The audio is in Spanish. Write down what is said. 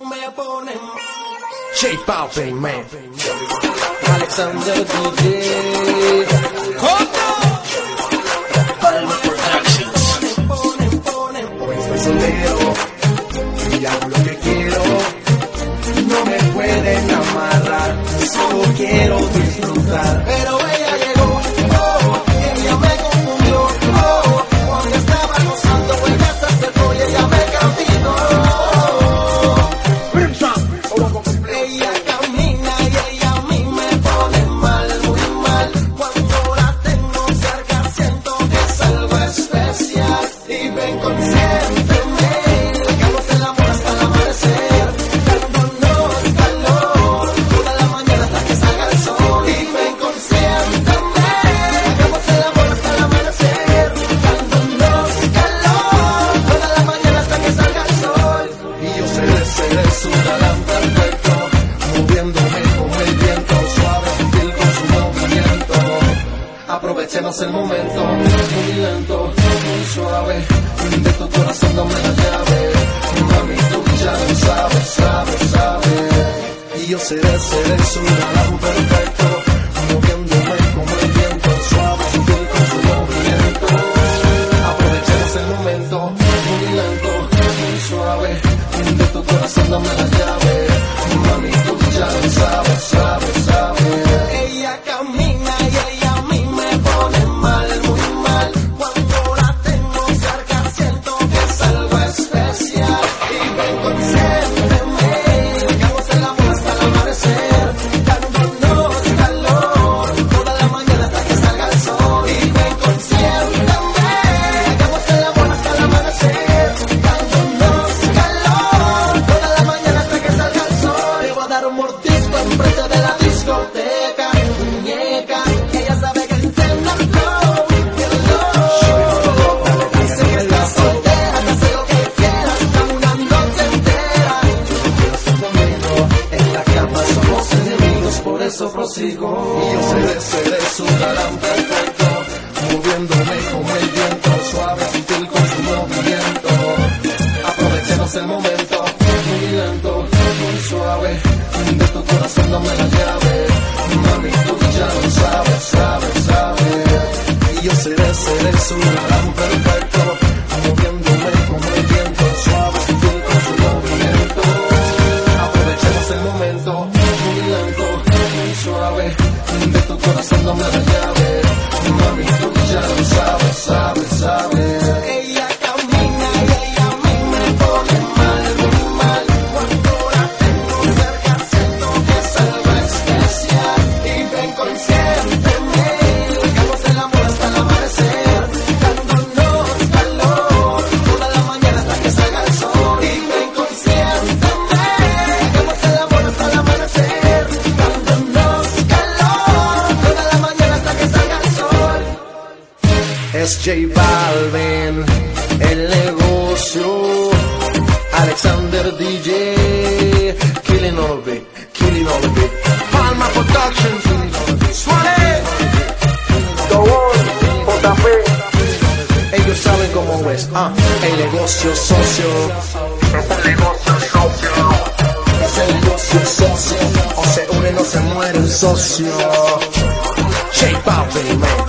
Me ponen J Balvin, man. Alexander DJ. Palma Productions. Me ponen, ponen. Hoy estoy soltero y hago lo que quiero. No me pueden amarrar, solo quiero disfrutar. Pero seré, seré su galán perfecto, moviéndome como el viento, suave, sutil con su movimiento. Aprovechemos el momento, muy lento, muy suave, de tu corazón dame la llave. Mami, tú ya lo sabes, sabes, sabes. Y yo seré, seré su galán perfecto, moviéndome enfrente de la discoteca, muñeca. Ella sabe que el flow, flow. Dice que está soltera, que hace lo que quiera, dame una noche entera. Conmigo, en la cama somos enemigos, por eso prosigo. Y yo seré, seré su galán perfecto, moviéndome como el viento, suave, sutil con su movimiento. Aprovechemos el momento, dame la llave. Mami, tú ya lo sabes, sabes, sabes. Y yo seré, seré su galán perfecto, moviéndome como el viento, suave, sutil con su movimiento. Aprovechemos el momento, muy lento, muy suave, de tu corazón dame la llave. Mami, tú ya lo sabes, sabes. Es J Balvin, el negocio. Alexander DJ, es, ah, el negocio socio. Negocio socio. Es el negocio socio. O se une o se muere el socio. J Balvin, man.